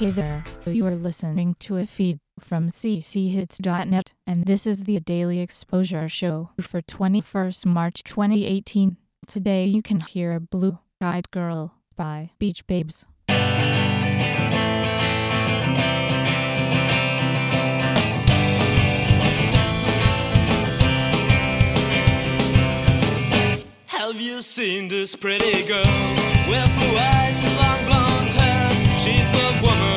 Hey there, you are listening to a feed from cchits.net, and this is the Daily Exposure Show for 21st March 2018. Today you can hear Blue Eyed Girl by Beach Babes. Have you seen this pretty girl with blue eyes and long blonde hair? She's the woman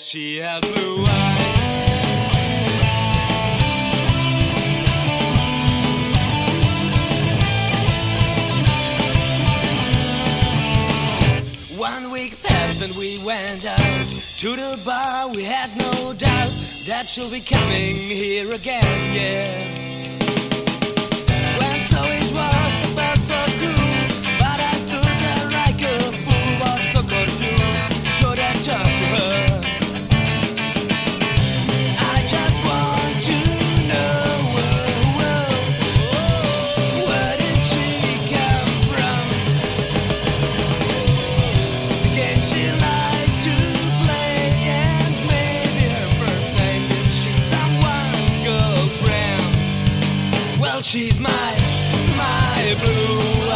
she had blue eyes. One week passed and we went out to the bar. We had no doubt that she'll be coming here again, yeah. She's my, my blue-eyed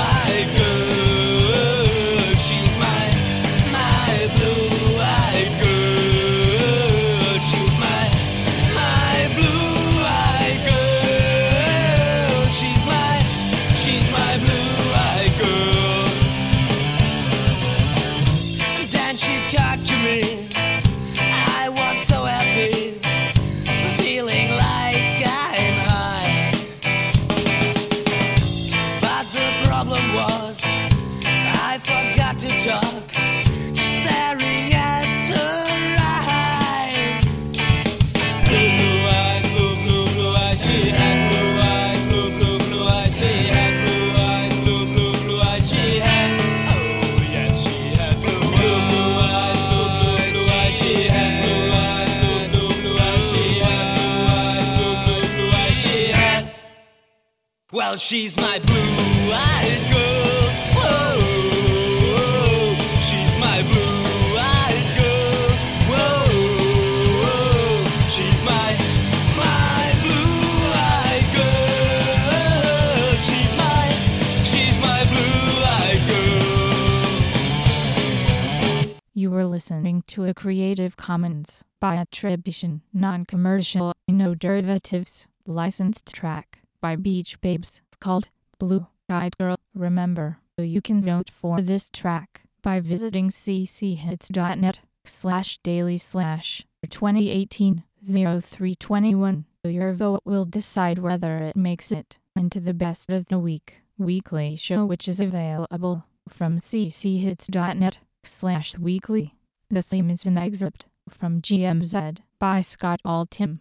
Well, she's my my blue-eyed girl. Girl. You were listening to a Creative Commons by attribution, non-commercial, no derivatives, licensed track by Beach Babes called Blue Eyed Girl. Remember, you can vote for this track by visiting cchits.net slash daily slash 2018 0321. Your vote will decide whether it makes it into the best of the week weekly show which is available from cchits.net slash weekly. The theme is an excerpt from GMZ by Scott Altham.